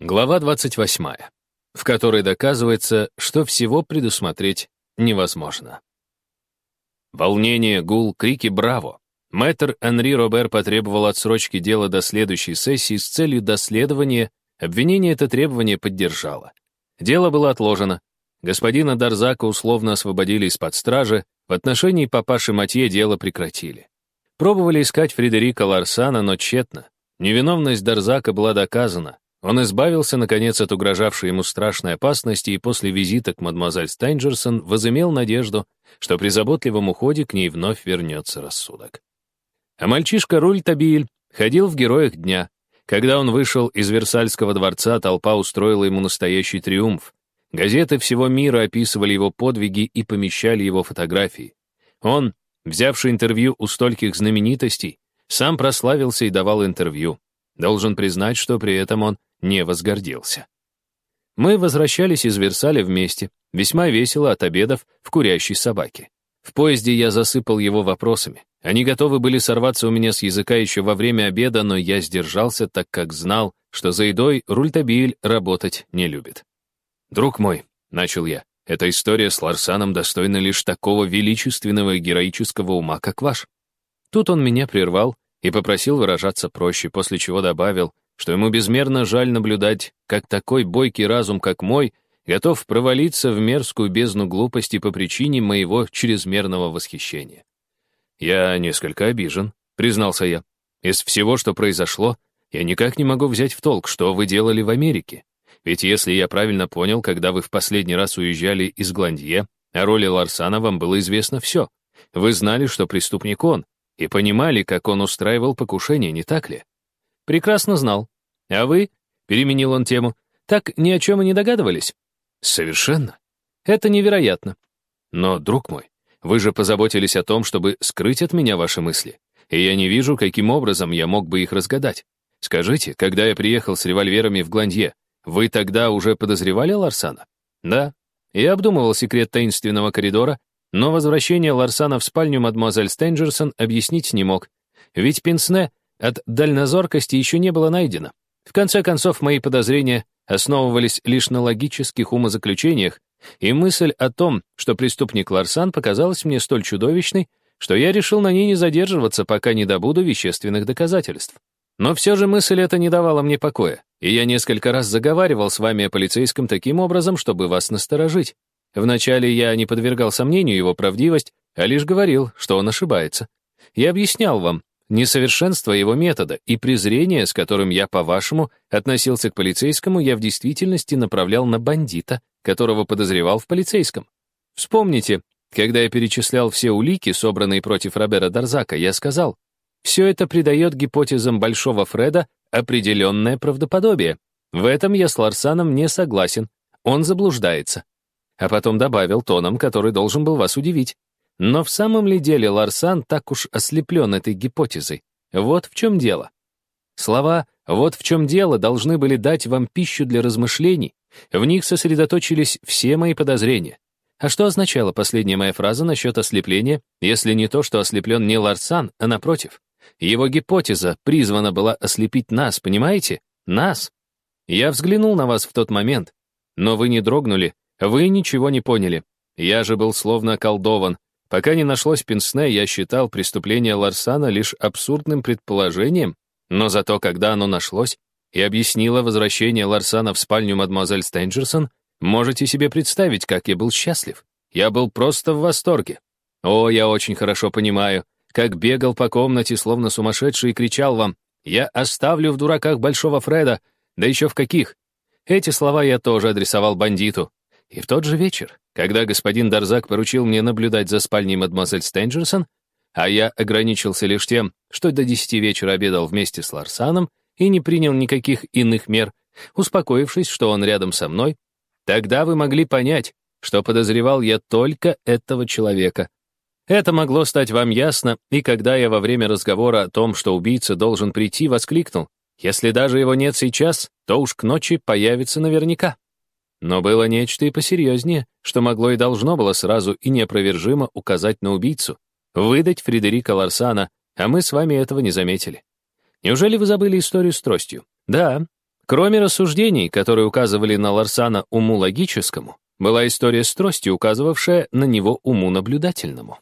Глава 28, в которой доказывается, что всего предусмотреть невозможно. Волнение, гул, крики «Браво!». Мэтр Анри Робер потребовал отсрочки дела до следующей сессии с целью доследования. Обвинение это требование поддержало. Дело было отложено. Господина Дарзака условно освободили из-под стражи, в отношении папаши Матье дело прекратили. Пробовали искать Фредерика Ларсана, но тщетно. Невиновность Дарзака была доказана, он избавился, наконец, от угрожавшей ему страшной опасности и после визита к мадемуазель Стайнджерсон возымел надежду, что при заботливом уходе к ней вновь вернется рассудок. А мальчишка Руль Табиль ходил в героях дня. Когда он вышел из Версальского дворца, толпа устроила ему настоящий триумф. Газеты всего мира описывали его подвиги и помещали его фотографии. Он, взявший интервью у стольких знаменитостей, сам прославился и давал интервью. Должен признать, что при этом он не возгордился. Мы возвращались из Версаля вместе, весьма весело от обедов в курящей собаке. В поезде я засыпал его вопросами. Они готовы были сорваться у меня с языка еще во время обеда, но я сдержался, так как знал, что за едой Рультабиль работать не любит. «Друг мой», — начал я, — «эта история с Ларсаном достойна лишь такого величественного и героического ума, как ваш». Тут он меня прервал и попросил выражаться проще, после чего добавил, что ему безмерно жаль наблюдать, как такой бойкий разум, как мой, готов провалиться в мерзкую бездну глупости по причине моего чрезмерного восхищения. «Я несколько обижен», — признался я. «Из всего, что произошло, я никак не могу взять в толк, что вы делали в Америке. Ведь если я правильно понял, когда вы в последний раз уезжали из Гландье, о роли Ларсана вам было известно все. Вы знали, что преступник он, и понимали, как он устраивал покушение, не так ли? Прекрасно знал. А вы, переменил он тему, так ни о чем и не догадывались? Совершенно. Это невероятно. Но, друг мой, вы же позаботились о том, чтобы скрыть от меня ваши мысли. И я не вижу, каким образом я мог бы их разгадать. Скажите, когда я приехал с револьверами в Гландье, вы тогда уже подозревали Ларсана? Да. Я обдумывал секрет таинственного коридора, но возвращение Ларсана в спальню мадемуазель Стенджерсон объяснить не мог. Ведь Пинсне от дальнозоркости еще не было найдено. В конце концов, мои подозрения основывались лишь на логических умозаключениях, и мысль о том, что преступник Ларсан показалась мне столь чудовищной, что я решил на ней не задерживаться, пока не добуду вещественных доказательств. Но все же мысль эта не давала мне покоя, и я несколько раз заговаривал с вами о полицейском таким образом, чтобы вас насторожить. Вначале я не подвергал сомнению его правдивость, а лишь говорил, что он ошибается. Я объяснял вам, Несовершенство его метода и презрение, с которым я, по-вашему, относился к полицейскому, я в действительности направлял на бандита, которого подозревал в полицейском. Вспомните, когда я перечислял все улики, собранные против Робера Дарзака, я сказал, все это придает гипотезам Большого Фреда определенное правдоподобие. В этом я с Ларсаном не согласен, он заблуждается. А потом добавил тоном, который должен был вас удивить. Но в самом ли деле Ларсан так уж ослеплен этой гипотезой? Вот в чем дело. Слова «вот в чем дело» должны были дать вам пищу для размышлений. В них сосредоточились все мои подозрения. А что означала последняя моя фраза насчет ослепления, если не то, что ослеплен не Ларсан, а напротив? Его гипотеза призвана была ослепить нас, понимаете? Нас. Я взглянул на вас в тот момент, но вы не дрогнули, вы ничего не поняли. Я же был словно околдован, Пока не нашлось Пинсне, я считал преступление Ларсана лишь абсурдным предположением, но зато когда оно нашлось и объяснило возвращение Ларсана в спальню мадемуазель Стенджерсон, можете себе представить, как я был счастлив. Я был просто в восторге. О, я очень хорошо понимаю, как бегал по комнате, словно сумасшедший, и кричал вам «Я оставлю в дураках Большого Фреда, да еще в каких!» Эти слова я тоже адресовал бандиту. И в тот же вечер, когда господин Дарзак поручил мне наблюдать за спальней мадемуазель Стенджерсон, а я ограничился лишь тем, что до десяти вечера обедал вместе с Ларсаном и не принял никаких иных мер, успокоившись, что он рядом со мной, тогда вы могли понять, что подозревал я только этого человека. Это могло стать вам ясно, и когда я во время разговора о том, что убийца должен прийти, воскликнул, если даже его нет сейчас, то уж к ночи появится наверняка. Но было нечто и посерьезнее, что могло и должно было сразу и неопровержимо указать на убийцу, выдать Фредерика Ларсана, а мы с вами этого не заметили. Неужели вы забыли историю с тростью? Да. Кроме рассуждений, которые указывали на Ларсана уму логическому, была история с тростью, указывавшая на него уму наблюдательному.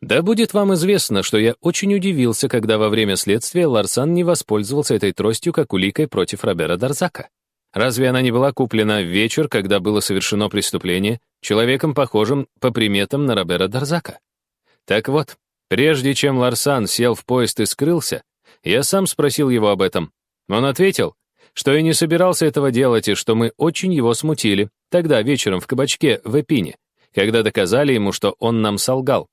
Да будет вам известно, что я очень удивился, когда во время следствия Ларсан не воспользовался этой тростью как уликой против Робера Дарзака. Разве она не была куплена в вечер, когда было совершено преступление, человеком, похожим по приметам на Робера Дарзака? Так вот, прежде чем Ларсан сел в поезд и скрылся, я сам спросил его об этом. Он ответил, что и не собирался этого делать, и что мы очень его смутили, тогда вечером в кабачке в Эпине, когда доказали ему, что он нам солгал.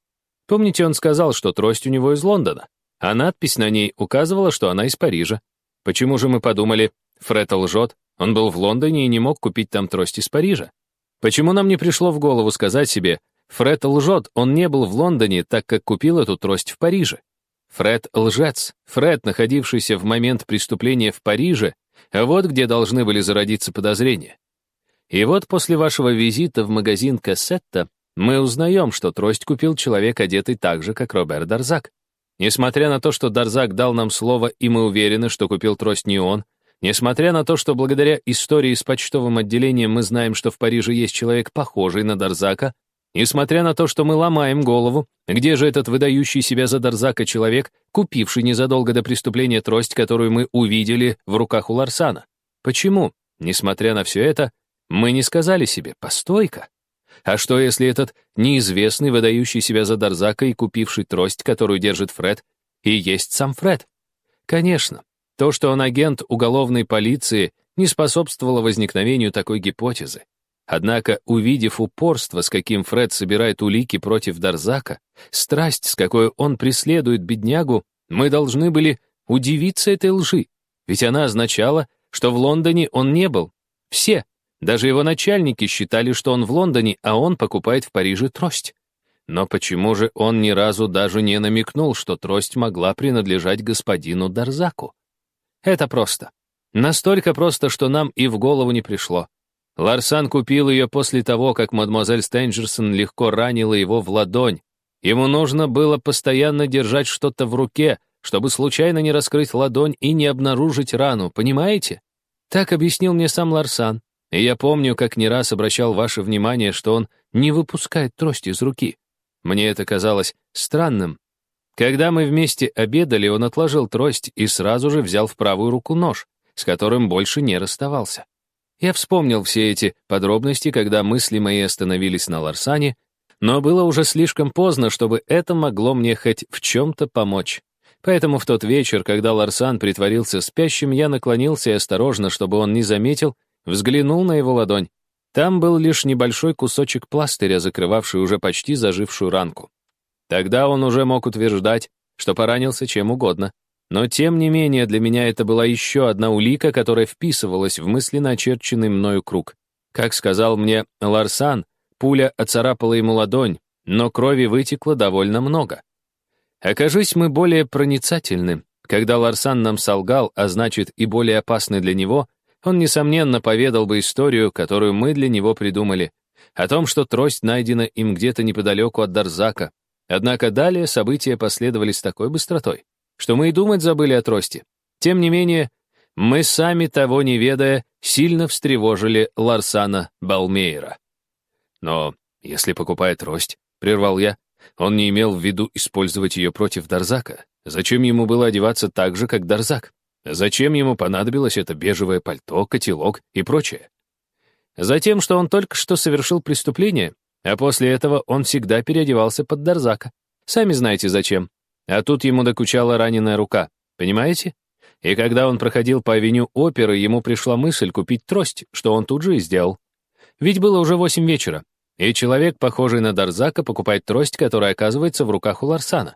Помните, он сказал, что трость у него из Лондона, а надпись на ней указывала, что она из Парижа. Почему же мы подумали, Фред лжет, он был в Лондоне и не мог купить там трость из Парижа? Почему нам не пришло в голову сказать себе, Фред лжет, он не был в Лондоне, так как купил эту трость в Париже? Фред лжец, Фред, находившийся в момент преступления в Париже, а вот где должны были зародиться подозрения. И вот после вашего визита в магазин Кассетта мы узнаем, что трость купил человек, одетый так же, как Роберт Дарзак. Несмотря на то, что Дарзак дал нам слово, и мы уверены, что купил трость не он, несмотря на то, что благодаря истории с почтовым отделением мы знаем, что в Париже есть человек, похожий на Дарзака, несмотря на то, что мы ломаем голову, где же этот выдающий себя за Дарзака человек, купивший незадолго до преступления трость, которую мы увидели в руках у Ларсана? Почему, несмотря на все это, мы не сказали себе «постой-ка»? А что, если этот неизвестный, выдающий себя за Дарзака и купивший трость, которую держит Фред, и есть сам Фред? Конечно, то, что он агент уголовной полиции, не способствовало возникновению такой гипотезы. Однако, увидев упорство, с каким Фред собирает улики против Дарзака, страсть, с какой он преследует беднягу, мы должны были удивиться этой лжи, ведь она означала, что в Лондоне он не был. Все, даже его начальники считали, что он в Лондоне, а он покупает в Париже трость. Но почему же он ни разу даже не намекнул, что трость могла принадлежать господину Дарзаку? Это просто. Настолько просто, что нам и в голову не пришло. Ларсан купил ее после того, как мадемуазель Стенджерсон легко ранила его в ладонь. Ему нужно было постоянно держать что-то в руке, чтобы случайно не раскрыть ладонь и не обнаружить рану, понимаете? Так объяснил мне сам Ларсан. И я помню, как не раз обращал ваше внимание, что он не выпускает трость из руки. Мне это казалось странным. Когда мы вместе обедали, он отложил трость и сразу же взял в правую руку нож, с которым больше не расставался. Я вспомнил все эти подробности, когда мысли мои остановились на Ларсане, но было уже слишком поздно, чтобы это могло мне хоть в чем-то помочь. Поэтому в тот вечер, когда Ларсан притворился спящим, я наклонился и осторожно, чтобы он не заметил, Взглянул на его ладонь. Там был лишь небольшой кусочек пластыря, закрывавший уже почти зажившую ранку. Тогда он уже мог утверждать, что поранился чем угодно. Но тем не менее для меня это была еще одна улика, которая вписывалась в мысленно очерченный мною круг. Как сказал мне Ларсан, пуля оцарапала ему ладонь, но крови вытекло довольно много. Окажись мы более проницательны, когда Ларсан нам солгал, а значит и более опасны для него — он, несомненно, поведал бы историю, которую мы для него придумали, о том, что трость найдена им где-то неподалеку от Дарзака. Однако далее события последовали с такой быстротой, что мы и думать забыли о трости. Тем не менее, мы сами того не ведая, сильно встревожили Ларсана Балмейра. Но если покупая трость, прервал я, он не имел в виду использовать ее против Дарзака. Зачем ему было одеваться так же, как Дарзак? Зачем ему понадобилось это бежевое пальто, котелок и прочее? Затем, что он только что совершил преступление, а после этого он всегда переодевался под Дарзака. Сами знаете зачем. А тут ему докучала раненая рука, понимаете? И когда он проходил по авеню оперы, ему пришла мысль купить трость, что он тут же и сделал. Ведь было уже восемь вечера, и человек, похожий на Дарзака, покупает трость, которая оказывается в руках у Ларсана.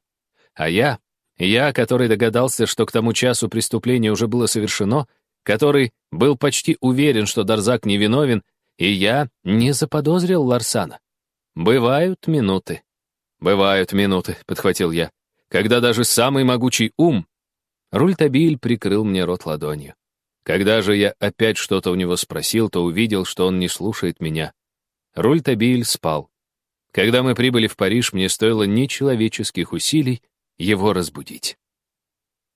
А я, я, который догадался, что к тому часу преступление уже было совершено, который был почти уверен, что Дарзак невиновен, и я не заподозрил Ларсана. Бывают минуты. Бывают минуты, подхватил я, когда даже самый могучий ум... Рультабиль прикрыл мне рот ладонью. Когда же я опять что-то у него спросил, то увидел, что он не слушает меня. Рультабиль спал. Когда мы прибыли в Париж, мне стоило нечеловеческих усилий его разбудить.